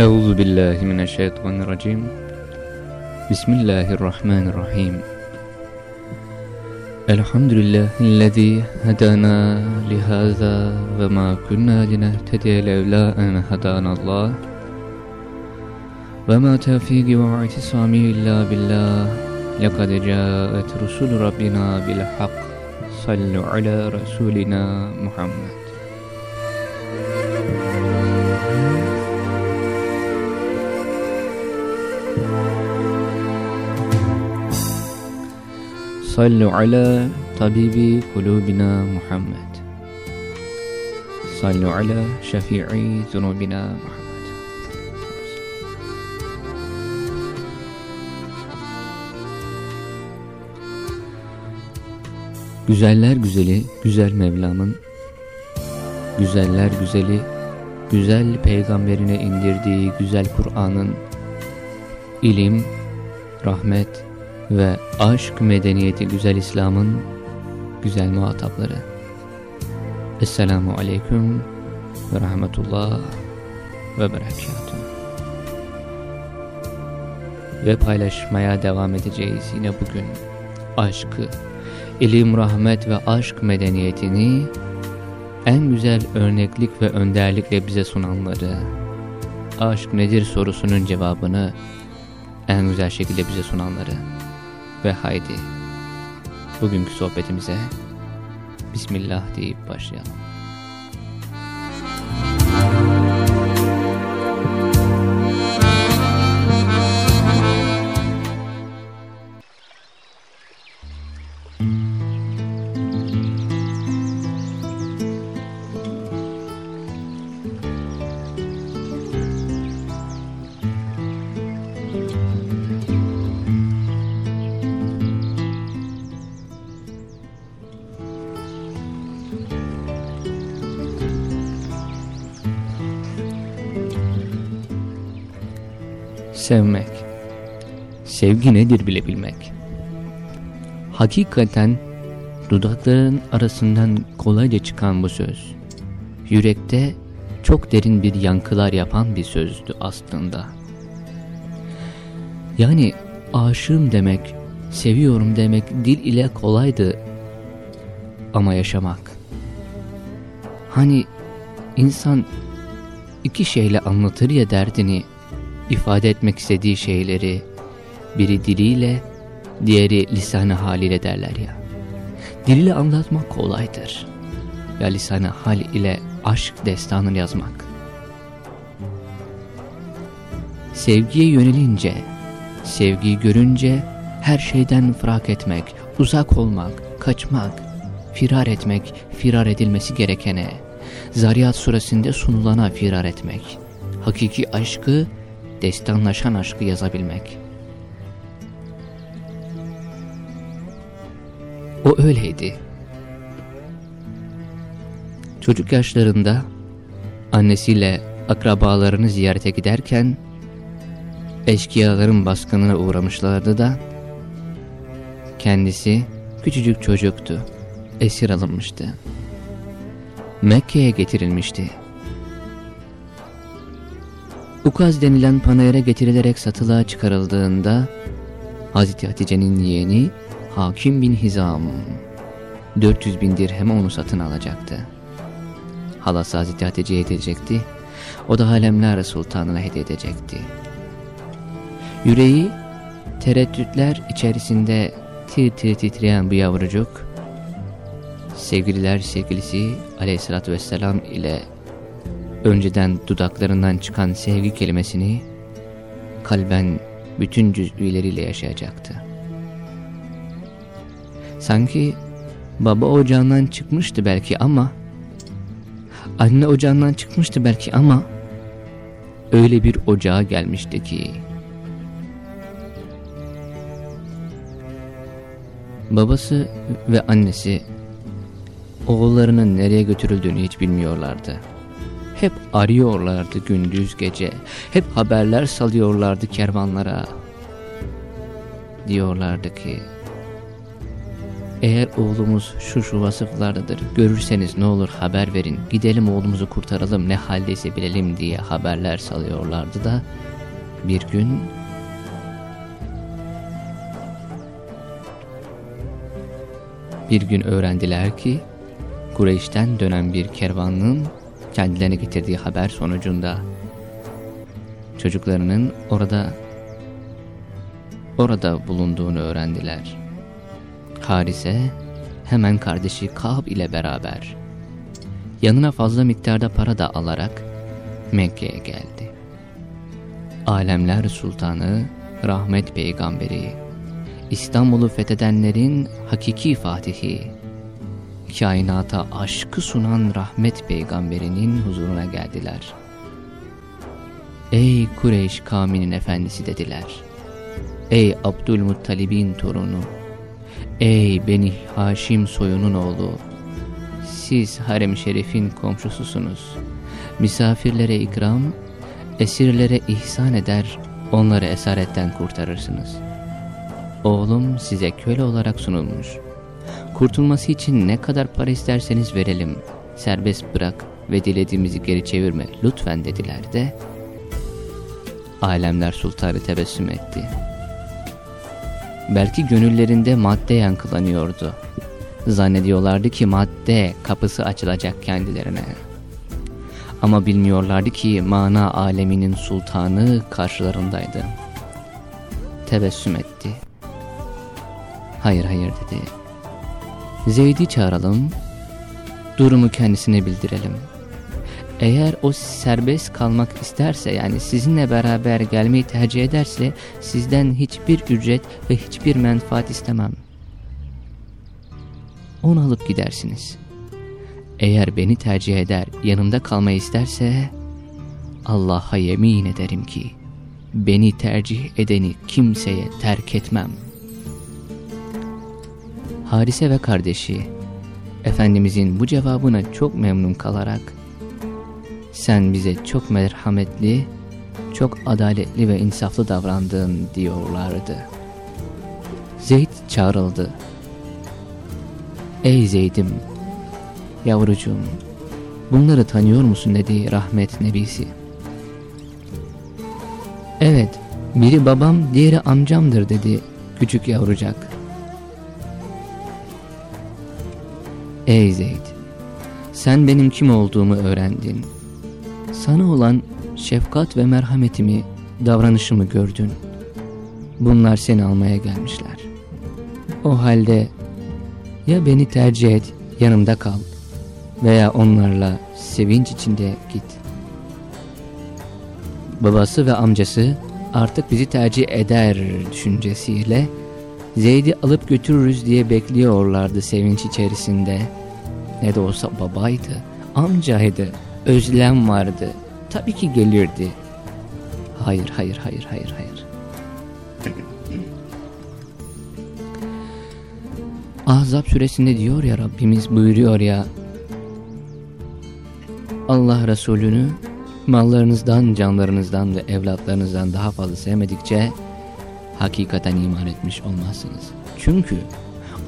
Euzu billahi mineşşeytanirracim. Bismillahirrahmanirrahim. Elhamdülillahi'llezî hedana lihaza ve ma kunna linehtediye levla en hedanallah. Ve ma tevfiki ve itisami illa billah. Lekad câet rusul rabbina bil hak. Sallu ala rasulina Muhammed. Sallu ala tabibi kulubina Muhammed. Sallu ala şefii zunubina Muhammed. Güzeller güzeli, güzel Mevlam'ın, güzeller güzeli, güzel peygamberine indirdiği güzel Kur'an'ın, ilim, rahmet, ve aşk medeniyeti güzel İslam'ın güzel muhatapları. Esselamu Aleyküm ve Rahmetullah ve Berekatuhu. Ve paylaşmaya devam edeceğiz yine bugün aşkı, ilim, rahmet ve aşk medeniyetini en güzel örneklik ve önderlikle bize sunanları, aşk nedir sorusunun cevabını en güzel şekilde bize sunanları, ve haydi bugünkü sohbetimize Bismillah deyip başlayalım. Sevmek. Sevgi nedir bile bilmek. Hakikaten dudakların arasından kolayca çıkan bu söz, yürekte çok derin bir yankılar yapan bir sözdü aslında. Yani aşığım demek, seviyorum demek dil ile kolaydı ama yaşamak. Hani insan iki şeyle anlatır ya derdini, ifade etmek istediği şeyleri biri diliyle, diğeri lisanı haliyle derler ya. Diliyle anlatmak kolaydır. Ya lisanı hal ile aşk destanını yazmak. Sevgiye yönelince, sevgiyi görünce her şeyden fırak etmek, uzak olmak, kaçmak, firar etmek, firar edilmesi gerekene, Zariyat suresinde sunulana firar etmek, hakiki aşkı destanlaşan aşkı yazabilmek. O öyleydi. Çocuk yaşlarında annesiyle akrabalarını ziyarete giderken eşkıyaların baskınına uğramışlardı da kendisi küçücük çocuktu. Esir alınmıştı. Mekke'ye getirilmişti. Ukaz denilen panayıra getirilerek satılığa çıkarıldığında Hazreti Hatice'nin yeğeni Hakim bin Hizam 400 bin dirheme onu satın alacaktı. Halası Hazreti Hatice'ye edecekti. O da Halemler Sultanı'na hediye edecekti. Yüreği tereddütler içerisinde tir tir titreyen bu yavrucuk sevgililer sevgilisi aleyhissalatü vesselam ile önceden dudaklarından çıkan sevgi kelimesini kalben bütün cüz'üleriyle yaşayacaktı. Sanki baba ocağından çıkmıştı belki ama anne ocağından çıkmıştı belki ama öyle bir ocağa gelmişti ki babası ve annesi oğullarının nereye götürüldüğünü hiç bilmiyorlardı. Hep arıyorlardı gündüz gece. Hep haberler salıyorlardı kervanlara. Diyorlardı ki eğer oğlumuz şu şu vasıflardadır, görürseniz ne olur haber verin, gidelim oğlumuzu kurtaralım, ne haldeyse bilelim diye haberler salıyorlardı da, bir gün bir gün öğrendiler ki Kureyş'ten dönen bir kervanın kendilerine getirdiği haber sonucunda çocuklarının orada orada bulunduğunu öğrendiler. Harise hemen kardeşi Kab ile beraber yanına fazla miktarda para da alarak Mekke'ye geldi. Alemler Sultanı, Rahmet Peygamberi, İstanbul'u fethedenlerin hakiki fatihi, kainata aşkı sunan Rahmet Peygamberinin huzuruna geldiler. Ey Kureyş kavminin efendisi dediler. Ey Abdülmuttalib'in torunu, ey Beni Haşim soyunun oğlu, siz harem şerifin komşususunuz. Misafirlere ikram, esirlere ihsan eder, onları esaretten kurtarırsınız. Oğlum size köle olarak sunulmuş. Kurtulması için ne kadar para isterseniz verelim. Serbest bırak ve dilediğimizi geri çevirme lütfen dediler de Alemler Sultanı tebessüm etti. Belki gönüllerinde madde yankılanıyordu. Zannediyorlardı ki madde kapısı açılacak kendilerine. Ama bilmiyorlardı ki mana aleminin sultanı karşılarındaydı. Tebessüm etti. Hayır hayır dedi. Zeyd'i çağıralım, durumu kendisine bildirelim. Eğer o serbest kalmak isterse yani sizinle beraber gelmeyi tercih ederse sizden hiçbir ücret ve hiçbir menfaat istemem. Onu alıp gidersiniz. Eğer beni tercih eder yanımda kalmayı isterse Allah'a yemin ederim ki beni tercih edeni kimseye terk etmem. Harise ve kardeşi Efendimizin bu cevabına çok memnun kalarak sen bize çok merhametli, çok adaletli ve insaflı davrandın diyorlardı. Zeyd çağrıldı. Ey Zeyd'im, yavrucuğum, bunları tanıyor musun dedi rahmet nebisi. Evet, biri babam, diğeri amcamdır dedi küçük yavrucak. Ey Zeyd, sen benim kim olduğumu öğrendin. Sana olan şefkat ve merhametimi, davranışımı gördün. Bunlar seni almaya gelmişler. O halde ya beni tercih et, yanımda kal veya onlarla sevinç içinde git. Babası ve amcası artık bizi tercih eder düşüncesiyle Zeyd'i alıp götürürüz diye bekliyorlardı sevinç içerisinde. Ne de olsa babaydı, amcaydı, özlem vardı. Tabii ki gelirdi. Hayır, hayır, hayır, hayır, hayır. Ahzab suresinde diyor ya Rabbimiz buyuruyor ya Allah Resulü'nü mallarınızdan, canlarınızdan ve evlatlarınızdan daha fazla sevmedikçe hakikaten iman etmiş olmazsınız. Çünkü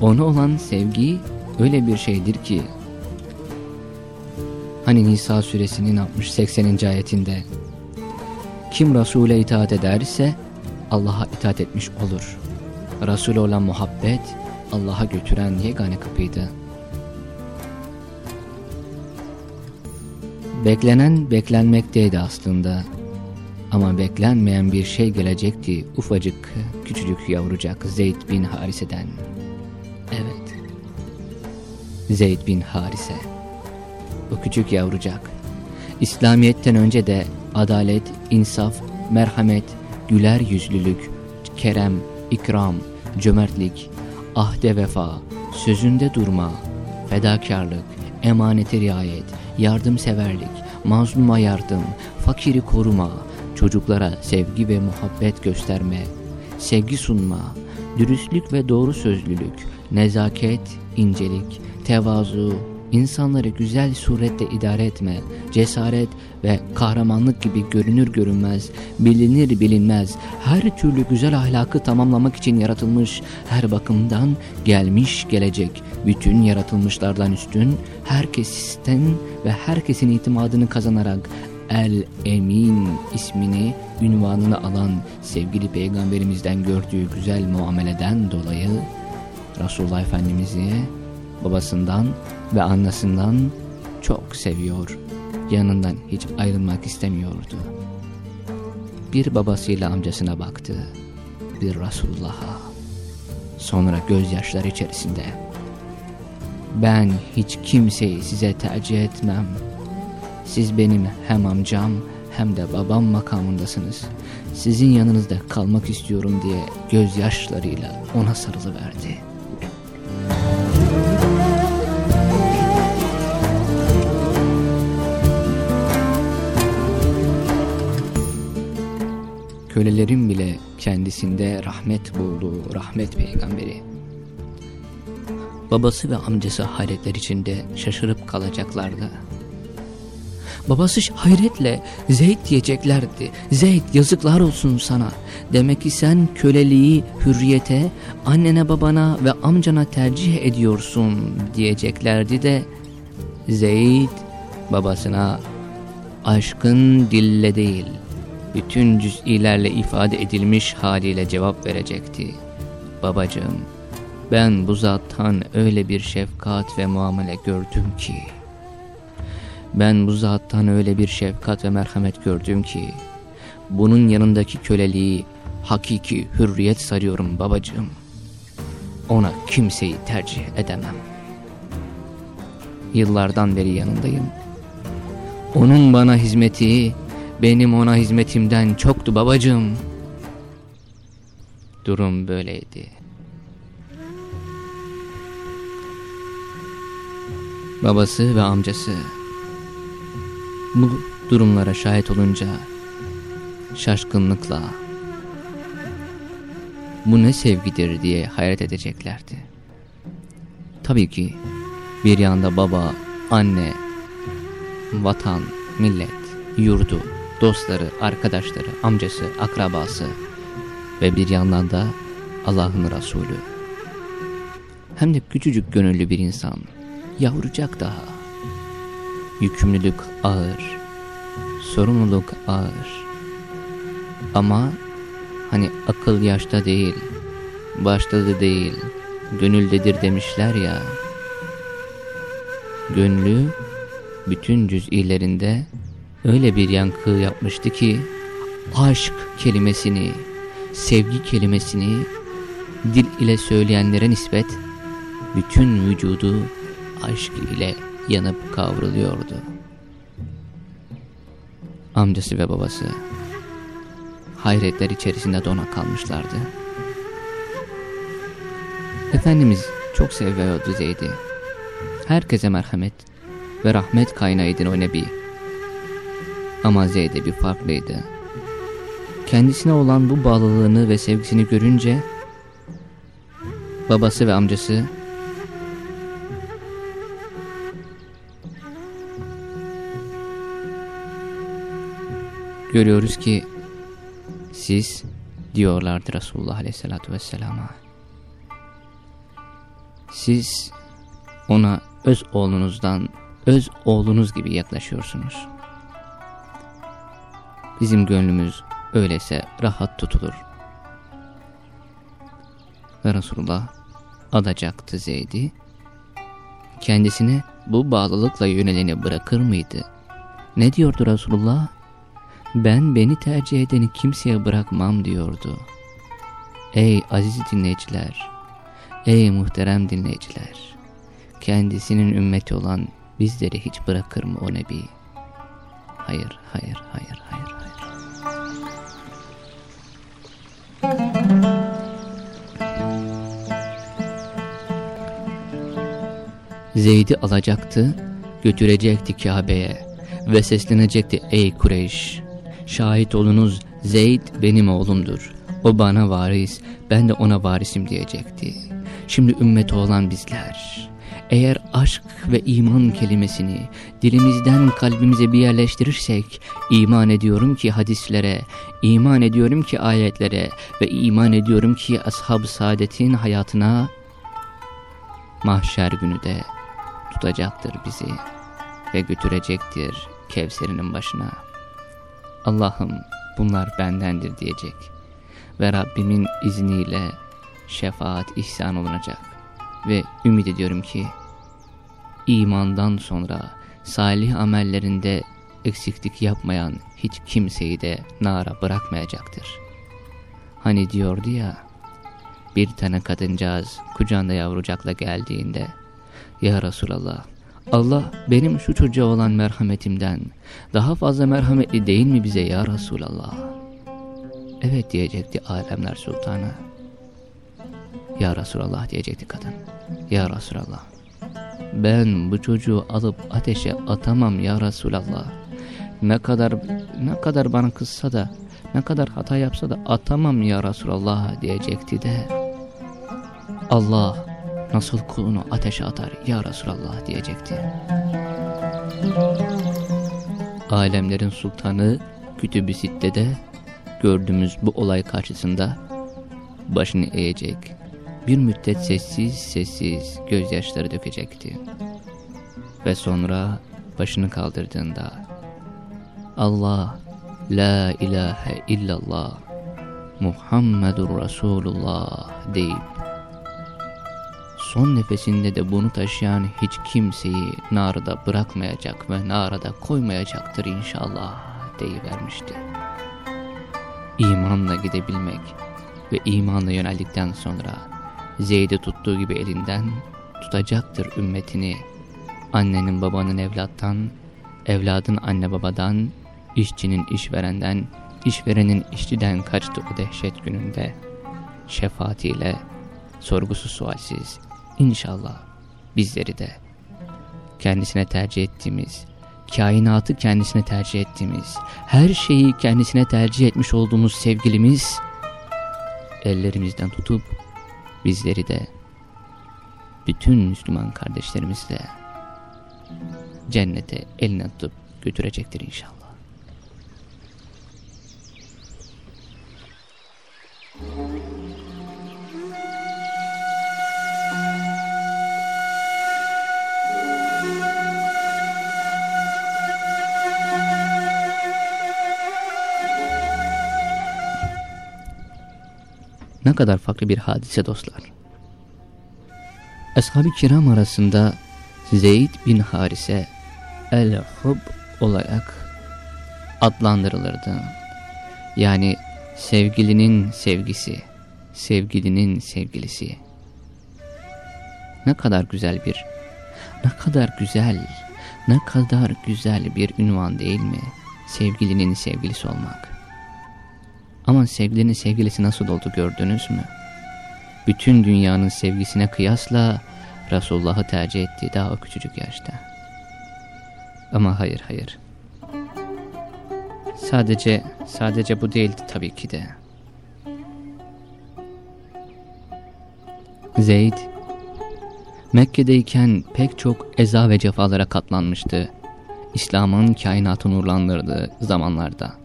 ona olan sevgi öyle bir şeydir ki hani Nisa suresinin 60-80. ayetinde kim Resul'e itaat ederse Allah'a itaat etmiş olur. Resul'e olan muhabbet Allah'a götüren yegane kapıydı. Beklenen beklenmekteydi aslında. Ama beklenmeyen bir şey gelecekti ufacık küçücük yavrucak Zeyd bin Harise'den. Evet. Zeyd bin Harise. O küçük yavrucak. İslamiyet'ten önce de adalet, insaf, merhamet, güler yüzlülük, kerem, ikram, cömertlik, ahde vefa, sözünde durma, fedakarlık, emanete riayet, yardımseverlik, mazluma yardım, fakiri koruma, çocuklara sevgi ve muhabbet gösterme, sevgi sunma, dürüstlük ve doğru sözlülük, nezaket, incelik, tevazu, insanları güzel surette idare etme, cesaret ve kahramanlık gibi görünür görünmez, bilinir bilinmez, her türlü güzel ahlakı tamamlamak için yaratılmış, her bakımdan gelmiş gelecek, bütün yaratılmışlardan üstün, herkesten ve herkesin itimadını kazanarak El Emin ismini, ünvanını alan sevgili peygamberimizden gördüğü güzel muameleden dolayı Resulullah Efendimiz'i babasından ve annesinden çok seviyor, yanından hiç ayrılmak istemiyordu. Bir babasıyla amcasına baktı, bir Resulullah'a, sonra gözyaşları içerisinde, ben hiç kimseyi size tercih etmem, siz benim hem amcam hem de babam makamındasınız. Sizin yanınızda kalmak istiyorum diye gözyaşlarıyla ona sarılıverdi. Kölelerin bile kendisinde rahmet bulduğu rahmet peygamberi. Babası ve amcası hayretler içinde şaşırıp kalacaklardı. Babası hayretle Zeyd diyeceklerdi. Zeyd yazıklar olsun sana. Demek ki sen köleliği hürriyete, annene babana ve amcana tercih ediyorsun diyeceklerdi de Zeyd babasına aşkın dille değil, bütün cüz'ilerle ifade edilmiş haliyle cevap verecekti. Babacığım, ben bu zattan öyle bir şefkat ve muamele gördüm ki, ben bu zattan öyle bir şefkat ve merhamet gördüm ki, bunun yanındaki köleliği hakiki hürriyet sarıyorum babacığım. Ona kimseyi tercih edemem. Yıllardan beri yanındayım. Onun bana hizmeti, benim ona hizmetimden çoktu babacığım. Durum böyleydi. Babası ve amcası bu durumlara şahit olunca şaşkınlıkla bu ne sevgidir diye hayret edeceklerdi. Tabii ki bir yanda baba, anne, vatan, millet, yurdu, dostları, arkadaşları, amcası, akrabası ve bir yandan da Allah'ın Resulü. Hem de küçücük gönüllü bir insan, yavrucak daha. Yükümlülük ağır, sorumluluk ağır. Ama hani akıl yaşta değil, başta da değil, gönüldedir demişler ya. Gönlü bütün cüz'ilerinde öyle bir yankı yapmıştı ki aşk kelimesini, sevgi kelimesini dil ile söyleyenlere nispet bütün vücudu aşk ile yanıp kavruluyordu. Amcası ve babası hayretler içerisinde dona kalmışlardı. Efendimiz çok seviyordu Zeyd'i. Herkese merhamet ve rahmet kaynağıydı o nebi. Ama Zeyd'e bir farklıydı. Kendisine olan bu bağlılığını ve sevgisini görünce babası ve amcası görüyoruz ki siz diyorlardı Resulullah Aleyhisselatü Vesselam'a. Siz ona öz oğlunuzdan öz oğlunuz gibi yaklaşıyorsunuz. Bizim gönlümüz öyleyse rahat tutulur. Ve Resulullah adacaktı Zeyd'i. Kendisine bu bağlılıkla yöneleni bırakır mıydı? Ne diyordu Resulullah? Ben beni tercih edeni kimseye bırakmam diyordu. Ey aziz dinleyiciler, ey muhterem dinleyiciler, kendisinin ümmeti olan bizleri hiç bırakır mı o Nebi? Hayır, hayır, hayır, hayır, hayır. Zeyd'i alacaktı, götürecekti Kabe'ye ve seslenecekti ey Kureyş. Şahit olunuz Zeyd benim oğlumdur. O bana varis, ben de ona varisim diyecekti. Şimdi ümmeti olan bizler, Eğer aşk ve iman kelimesini dilimizden kalbimize bir yerleştirirsek, iman ediyorum ki hadislere, iman ediyorum ki ayetlere ve iman ediyorum ki ashab-ı saadetin hayatına mahşer günü de tutacaktır bizi ve götürecektir Kevser'inin başına. Allah'ım bunlar bendendir diyecek ve Rabbimin izniyle şefaat ihsan olunacak ve ümit ediyorum ki imandan sonra salih amellerinde eksiklik yapmayan hiç kimseyi de nara bırakmayacaktır. Hani diyordu ya, bir tane kadıncağız kucağında yavrucakla geldiğinde, Ya Resulallah, Allah benim şu çocuğa olan merhametimden daha fazla merhametli değil mi bize ya Resulallah? Evet diyecekti alemler sultanı. Ya Resulallah diyecekti kadın. Ya Resulallah. Ben bu çocuğu alıp ateşe atamam ya Resulallah. Ne kadar ne kadar bana kızsa da ne kadar hata yapsa da atamam ya Resulallah diyecekti de Allah nasıl kulunu ateşe atar ya Resulallah diyecekti. Alemlerin sultanı Kütüb-i Sitte'de gördüğümüz bu olay karşısında başını eğecek, bir müddet sessiz sessiz gözyaşları dökecekti. Ve sonra başını kaldırdığında Allah la ilahe illallah Muhammedur Resulullah deyip son nefesinde de bunu taşıyan hiç kimseyi narada bırakmayacak ve narada koymayacaktır inşallah deyivermişti. İmanla gidebilmek ve imanla yöneldikten sonra Zeyd'i tuttuğu gibi elinden tutacaktır ümmetini. Annenin babanın evlattan, evladın anne babadan, işçinin işverenden, işverenin işçiden kaçtı o dehşet gününde. Şefaatiyle, sorgusu sualsiz, inşallah bizleri de kendisine tercih ettiğimiz, kainatı kendisine tercih ettiğimiz, her şeyi kendisine tercih etmiş olduğumuz sevgilimiz, ellerimizden tutup bizleri de bütün Müslüman kardeşlerimizle cennete eline tutup götürecektir inşallah. Ne kadar farklı bir hadise dostlar. Ashab-ı kiram arasında Zeyd bin Harise el-Hub olarak adlandırılırdı. Yani sevgilinin sevgisi, sevgilinin sevgilisi. Ne kadar güzel bir, ne kadar güzel, ne kadar güzel bir ünvan değil mi? Sevgilinin sevgilisi olmak. Ama sevgilinin sevgilisi nasıl oldu gördünüz mü? Bütün dünyanın sevgisine kıyasla Resulullah'ı tercih etti daha o küçücük yaşta. Ama hayır hayır. Sadece, sadece bu değildi tabii ki de. Zeyd, Mekke'deyken pek çok eza ve cefalara katlanmıştı. İslam'ın kainatı nurlandırdığı zamanlarda.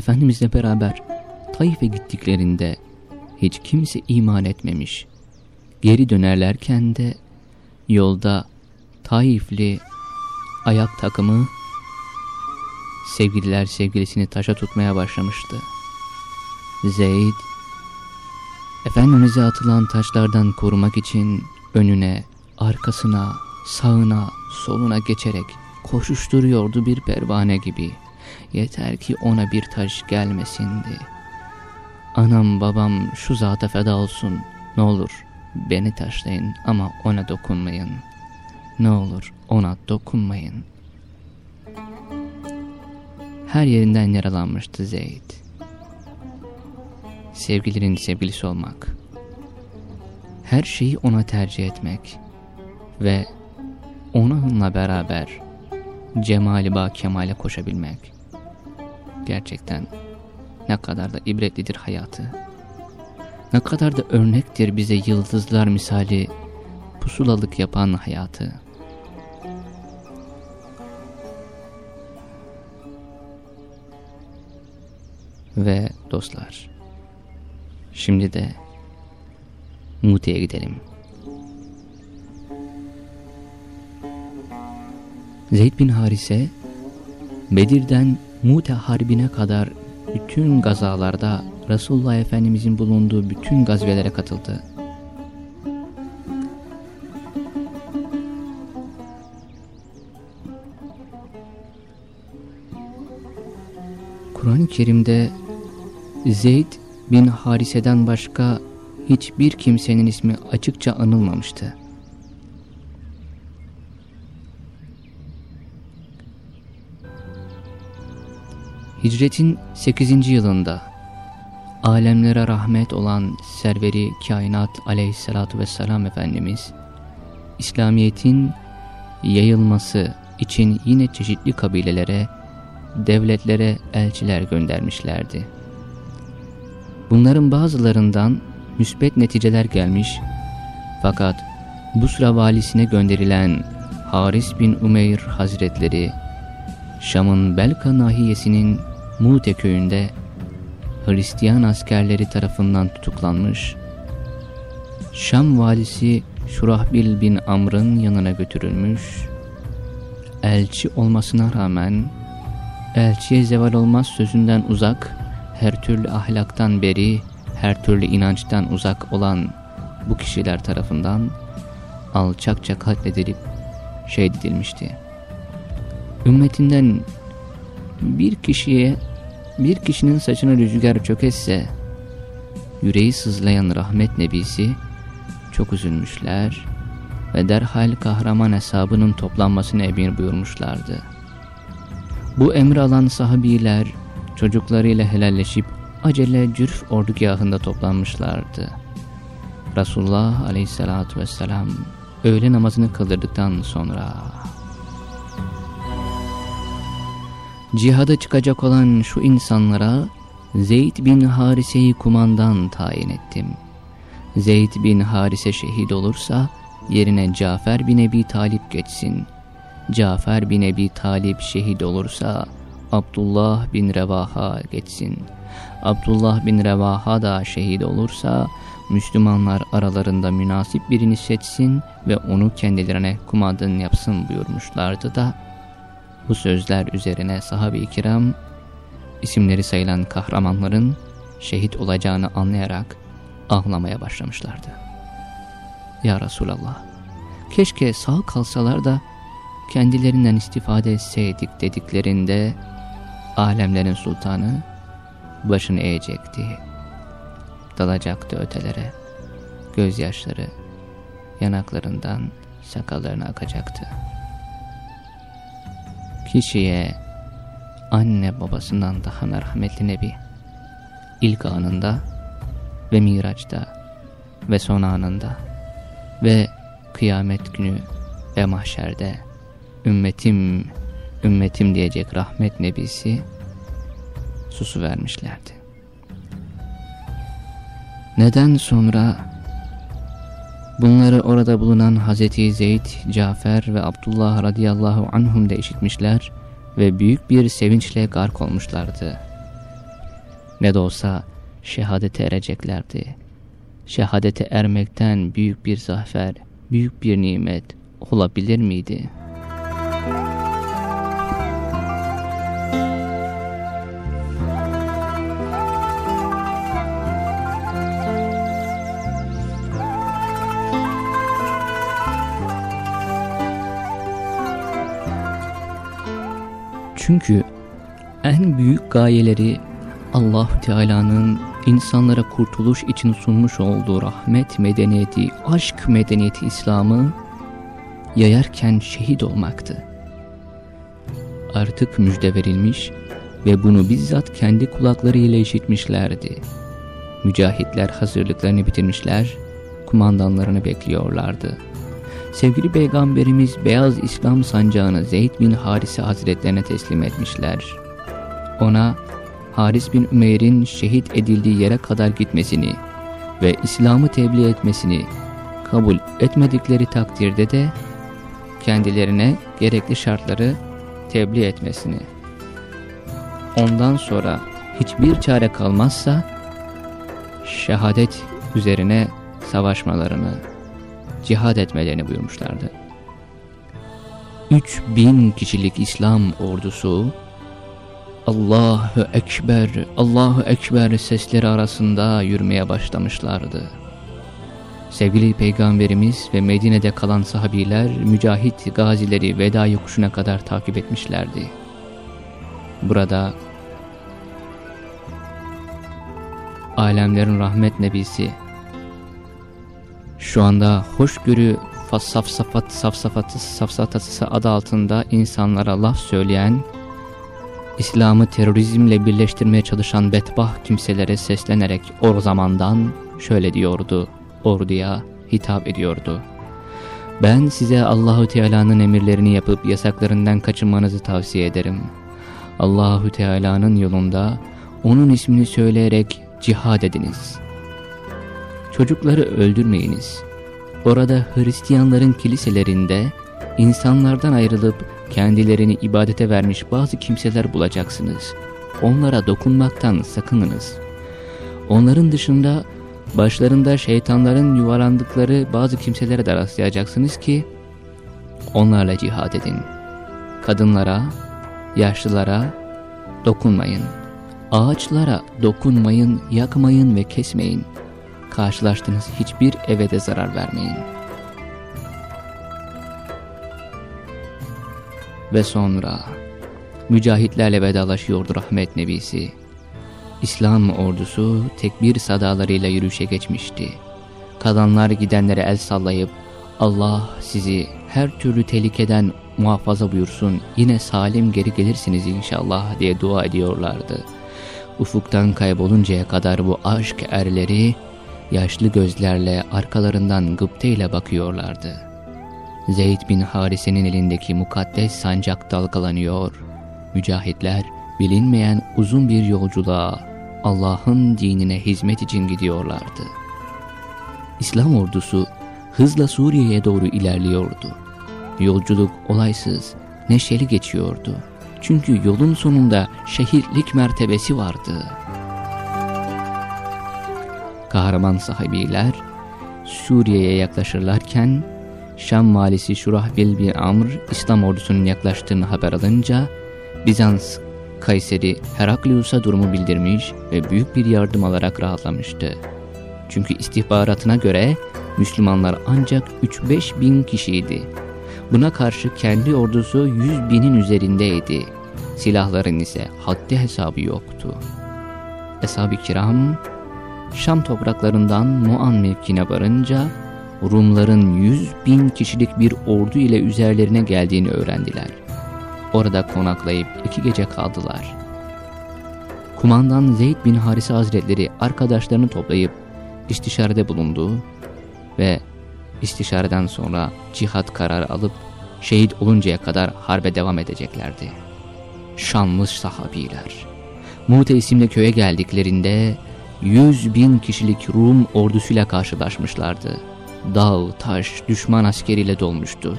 Efendimizle beraber Taif'e gittiklerinde hiç kimse iman etmemiş. Geri dönerlerken de yolda Taifli ayak takımı sevgililer sevgilisini taşa tutmaya başlamıştı. Zeyd, Efendimiz'e atılan taşlardan korumak için önüne, arkasına, sağına, soluna geçerek koşuşturuyordu bir pervane gibi. Yeter ki ona bir taş gelmesindi. Anam babam şu zata feda olsun ne olur beni taşlayın ama ona dokunmayın. Ne olur ona dokunmayın. Her yerinden yaralanmıştı Zeyd. Sevgilinin sevgilisi olmak. Her şeyi ona tercih etmek. Ve onunla beraber cemali ba kemale koşabilmek. Gerçekten ne kadar da ibretlidir hayatı. Ne kadar da örnektir bize yıldızlar misali pusulalık yapan hayatı. Ve dostlar, şimdi de Mute'ye gidelim. Zeyd bin Harise, Bedir'den Mute Harbi'ne kadar bütün gazalarda Resulullah Efendimizin bulunduğu bütün gazvelere katıldı. Kur'an-ı Kerim'de Zeyd bin Harise'den başka hiçbir kimsenin ismi açıkça anılmamıştı. Hicretin 8. yılında alemlere rahmet olan serveri kainat aleyhissalatu vesselam Efendimiz İslamiyet'in yayılması için yine çeşitli kabilelere, devletlere elçiler göndermişlerdi. Bunların bazılarından müsbet neticeler gelmiş fakat Busra valisine gönderilen Haris bin Umeyr Hazretleri Şam'ın Belka nahiyesinin Mute köyünde Hristiyan askerleri tarafından tutuklanmış, Şam valisi Şurahbil bin Amr'ın yanına götürülmüş, elçi olmasına rağmen elçiye zeval olmaz sözünden uzak, her türlü ahlaktan beri, her türlü inançtan uzak olan bu kişiler tarafından alçakça katledilip şehit edilmişti. Ümmetinden bir kişiye bir kişinin saçına rüzgar çökesse, yüreği sızlayan rahmet nebisi çok üzülmüşler ve derhal kahraman hesabının toplanmasını emir buyurmuşlardı. Bu emri alan sahabiler çocuklarıyla helalleşip acele cürf ordugahında toplanmışlardı. Resulullah aleyhissalatu vesselam öğle namazını kıldırdıktan sonra cihada çıkacak olan şu insanlara Zeyd bin Harise'yi kumandan tayin ettim. Zeyd bin Harise şehit olursa yerine Cafer bin Ebi Talip geçsin. Cafer bin Ebi Talip şehit olursa Abdullah bin Revaha geçsin. Abdullah bin Revaha da şehit olursa Müslümanlar aralarında münasip birini seçsin ve onu kendilerine kumandan yapsın buyurmuşlardı da bu sözler üzerine sahabe-i kiram isimleri sayılan kahramanların şehit olacağını anlayarak ağlamaya başlamışlardı. Ya Resulallah, keşke sağ kalsalar da kendilerinden istifade etseydik dediklerinde alemlerin sultanı başını eğecekti. Dalacaktı ötelere, gözyaşları yanaklarından sakallarına akacaktı kişiye anne babasından daha merhametli Nebi ilk anında ve miraçta ve son anında ve kıyamet günü ve mahşerde ümmetim ümmetim diyecek rahmet nebisi susu vermişlerdi. Neden sonra Bunları orada bulunan Hazreti Zeyd, Cafer ve Abdullah radıyallahu anhum da işitmişler ve büyük bir sevinçle gark olmuşlardı. Ne de olsa şehadete ereceklerdi. Şehadete ermekten büyük bir zafer, büyük bir nimet olabilir miydi?'' Çünkü en büyük gayeleri allah Teala'nın insanlara kurtuluş için sunmuş olduğu rahmet medeniyeti, aşk medeniyeti İslam'ı yayarken şehit olmaktı. Artık müjde verilmiş ve bunu bizzat kendi kulaklarıyla işitmişlerdi. Mücahitler hazırlıklarını bitirmişler, kumandanlarını bekliyorlardı. Sevgili Peygamberimiz beyaz İslam sancağını Zeyd bin Harise Hazretlerine teslim etmişler. Ona Haris bin Ümeyr'in şehit edildiği yere kadar gitmesini ve İslam'ı tebliğ etmesini, kabul etmedikleri takdirde de kendilerine gerekli şartları tebliğ etmesini. Ondan sonra hiçbir çare kalmazsa şehadet üzerine savaşmalarını, cihad etmelerini buyurmuşlardı. 3000 kişilik İslam ordusu Allahu Ekber, Allahu Ekber sesleri arasında yürümeye başlamışlardı. Sevgili Peygamberimiz ve Medine'de kalan sahabiler mücahit gazileri veda yokuşuna kadar takip etmişlerdi. Burada alemlerin rahmet nebisi şu anda hoşgörü safsafat safsafatı safsatatı adı altında insanlara laf söyleyen İslam'ı terörizmle birleştirmeye çalışan bedbah kimselere seslenerek o zamandan şöyle diyordu, orduya hitap ediyordu. Ben size Allahu Teala'nın emirlerini yapıp yasaklarından kaçınmanızı tavsiye ederim. Allahu Teala'nın yolunda onun ismini söyleyerek cihad ediniz. Çocukları öldürmeyiniz. Orada Hristiyanların kiliselerinde insanlardan ayrılıp kendilerini ibadete vermiş bazı kimseler bulacaksınız. Onlara dokunmaktan sakınınız. Onların dışında başlarında şeytanların yuvalandıkları bazı kimselere de rastlayacaksınız ki onlarla cihad edin. Kadınlara, yaşlılara dokunmayın. Ağaçlara dokunmayın, yakmayın ve kesmeyin. Karşılaştığınız hiçbir eve de zarar vermeyin.'' Ve sonra mücahitlerle vedalaşıyordu rahmet nebisi. İslam ordusu tekbir sadalarıyla yürüyüşe geçmişti. Kalanlar gidenlere el sallayıp Allah sizi her türlü tehlikeden muhafaza buyursun yine salim geri gelirsiniz inşallah diye dua ediyorlardı. Ufuktan kayboluncaya kadar bu aşk erleri yaşlı gözlerle arkalarından gıpteyle bakıyorlardı.'' Zeyd bin Harise'nin elindeki mukaddes sancak dalgalanıyor. Mücahitler bilinmeyen uzun bir yolculuğa Allah'ın dinine hizmet için gidiyorlardı. İslam ordusu hızla Suriye'ye doğru ilerliyordu. Yolculuk olaysız, neşeli geçiyordu. Çünkü yolun sonunda şehirlik mertebesi vardı. Kahraman sahibiler Suriye'ye yaklaşırlarken Şam valisi Şurahbil bin Amr İslam ordusunun yaklaştığını haber alınca Bizans Kayseri Heraklius'a durumu bildirmiş ve büyük bir yardım alarak rahatlamıştı. Çünkü istihbaratına göre Müslümanlar ancak 3-5 bin kişiydi. Buna karşı kendi ordusu 100 binin üzerindeydi. Silahların ise haddi hesabı yoktu. Eshab-ı kiram Şam topraklarından Muan mevkine varınca Rumların 100 bin kişilik bir ordu ile üzerlerine geldiğini öğrendiler. Orada konaklayıp iki gece kaldılar. Kumandan Zeyd bin Harise Hazretleri arkadaşlarını toplayıp istişarede bulundu ve istişareden sonra cihat kararı alıp şehit oluncaya kadar harbe devam edeceklerdi. Şanlı sahabiler. Mute isimli köye geldiklerinde 100 bin kişilik Rum ordusuyla karşılaşmışlardı dağ, taş, düşman askeriyle dolmuştu.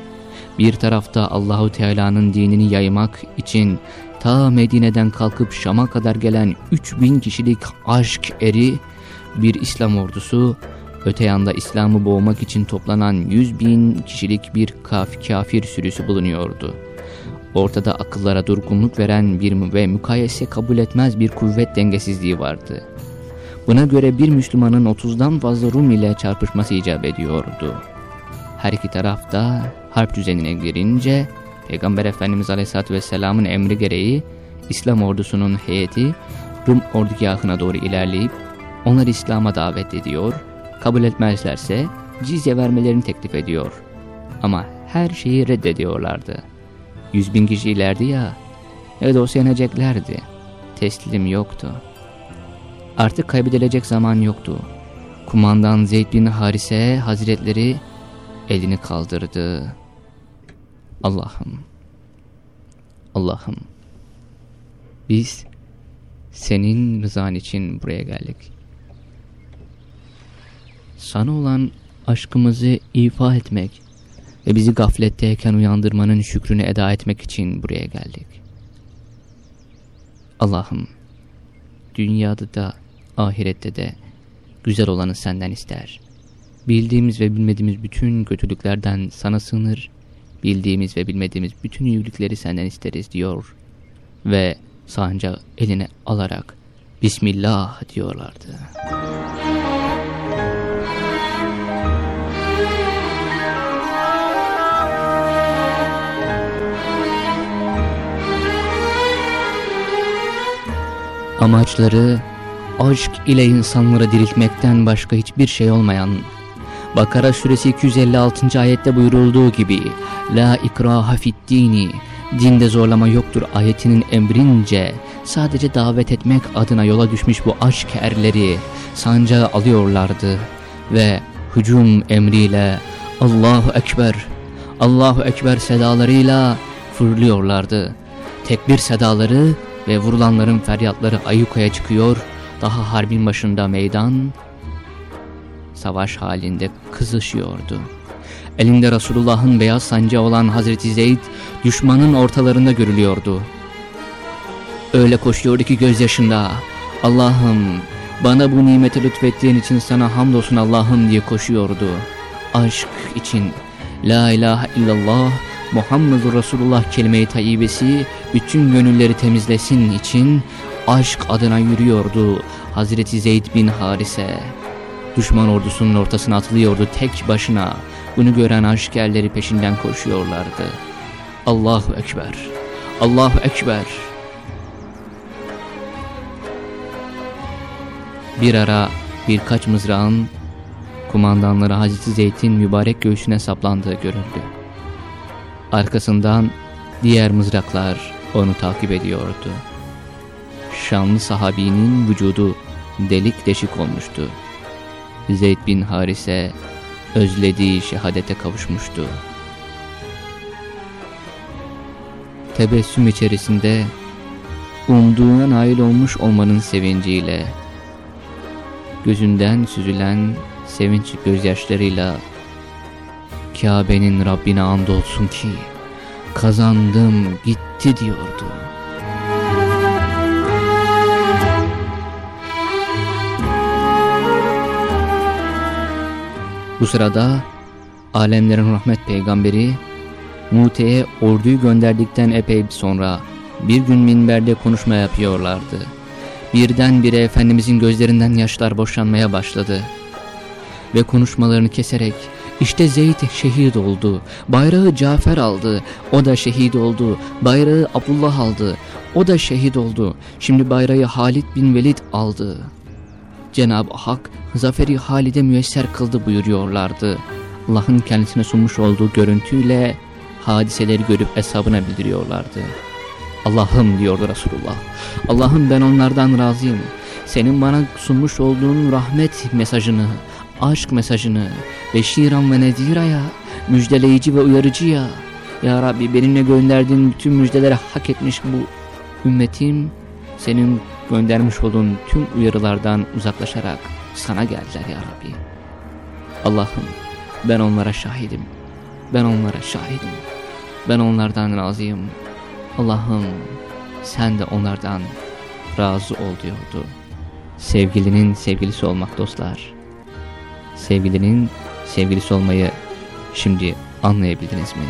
Bir tarafta Allahu Teala'nın dinini yaymak için ta Medine'den kalkıp Şam'a kadar gelen 3000 kişilik aşk eri bir İslam ordusu, öte yanda İslam'ı boğmak için toplanan 100 bin kişilik bir kaf kafir sürüsü bulunuyordu. Ortada akıllara durgunluk veren bir ve mukayese kabul etmez bir kuvvet dengesizliği vardı. Buna göre bir Müslümanın 30'dan fazla Rum ile çarpışması icap ediyordu. Her iki taraf da harp düzenine girince Peygamber Efendimiz Aleyhisselatü Vesselam'ın emri gereği İslam ordusunun heyeti Rum ordugahına doğru ilerleyip onları İslam'a davet ediyor, kabul etmezlerse cizye vermelerini teklif ediyor. Ama her şeyi reddediyorlardı. Yüz bin kişi ilerdi ya, ya seneceklerdi. Teslim yoktu. Artık kaybedilecek zaman yoktu. Kumandan Zeyd bin Harise hazretleri elini kaldırdı. Allah'ım, Allah'ım biz senin rızan için buraya geldik. Sana olan aşkımızı ifa etmek ve bizi gafletteyken uyandırmanın şükrünü eda etmek için buraya geldik. Allah'ım dünyada da ahirette de güzel olanı senden ister. Bildiğimiz ve bilmediğimiz bütün kötülüklerden sana sığınır, bildiğimiz ve bilmediğimiz bütün iyilikleri senden isteriz diyor ve sancağı eline alarak Bismillah diyorlardı. Amaçları aşk ile insanları diriltmekten başka hiçbir şey olmayan Bakara suresi 256. ayette buyurulduğu gibi La ikraha fid dini Dinde zorlama yoktur ayetinin emrince sadece davet etmek adına yola düşmüş bu aşk erleri sancağı alıyorlardı ve hücum emriyle Allahu Ekber, Allahu Ekber sedalarıyla fırlıyorlardı. Tekbir sedaları ve vurulanların feryatları ayyukaya çıkıyor, daha harbin başında meydan savaş halinde kızışıyordu. Elinde Resulullah'ın beyaz sancağı olan Hazreti Zeyd düşmanın ortalarında görülüyordu. Öyle koşuyordu ki gözyaşında Allah'ım bana bu nimeti lütfettiğin için sana hamdolsun Allah'ım diye koşuyordu. Aşk için La ilahe illallah Muhammedur Resulullah kelime-i tayyibesi bütün gönülleri temizlesin için aşk adına yürüyordu Hazreti Zeyd bin Harise. Düşman ordusunun ortasına atılıyordu tek başına. Bunu gören aşkerleri peşinden koşuyorlardı. Allahu Ekber, Allahu Ekber. Bir ara birkaç mızrağın kumandanları Hazreti Zeyd'in mübarek göğsüne saplandığı görüldü. Arkasından diğer mızraklar onu takip ediyordu. Şanlı sahabinin vücudu delik deşik olmuştu. Zeyd bin Harise özlediği şehadete kavuşmuştu. Tebessüm içerisinde umduğuna nail olmuş olmanın sevinciyle, gözünden süzülen sevinç gözyaşlarıyla Kabe'nin Rabbine andolsun ki kazandım gitti diyordu. Bu sırada alemlerin rahmet peygamberi Mute'ye orduyu gönderdikten epey sonra bir gün minberde konuşma yapıyorlardı. Birdenbire Efendimizin gözlerinden yaşlar boşanmaya başladı. Ve konuşmalarını keserek işte Zeyd şehit oldu, bayrağı Cafer aldı, o da şehit oldu, bayrağı Abdullah aldı, o da şehit oldu, şimdi bayrağı Halid bin Velid aldı. Cenab-ı Hak zaferi Halid'e müyesser kıldı buyuruyorlardı. Allah'ın kendisine sunmuş olduğu görüntüyle hadiseleri görüp hesabına bildiriyorlardı. Allah'ım diyordu Resulullah. Allah'ım ben onlardan razıyım. Senin bana sunmuş olduğun rahmet mesajını, aşk mesajını, beşiran ve nediraya, müjdeleyici ve uyarıcıya, Ya Rabbi benimle gönderdiğin bütün müjdelere hak etmiş bu ümmetim, senin göndermiş olduğun tüm uyarılardan uzaklaşarak sana geldiler Ya Rabbi. Allah'ım ben onlara şahidim, ben onlara şahidim, ben onlardan razıyım. Allah'ım sen de onlardan razı ol diyordu. Sevgilinin sevgilisi olmak dostlar. Sevgilinin sevgilisi olmayı şimdi anlayabildiniz mi?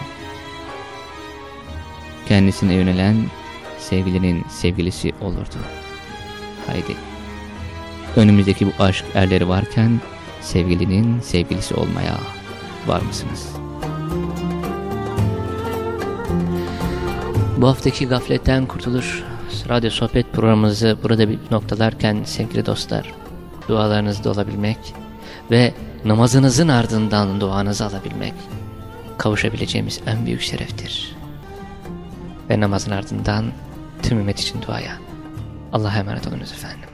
Kendisine yönelen sevgilinin sevgilisi olurdu. Haydi. Önümüzdeki bu aşk erleri varken sevgilinin sevgilisi olmaya var mısınız? Bu haftaki gafletten kurtulur radyo sohbet programımızı burada bir noktalarken sevgili dostlar dualarınızda olabilmek ve namazınızın ardından duanızı alabilmek kavuşabileceğimiz en büyük şereftir. Ve namazın ardından tüm ümmet için duaya. Allah'a emanet olunuz efendim.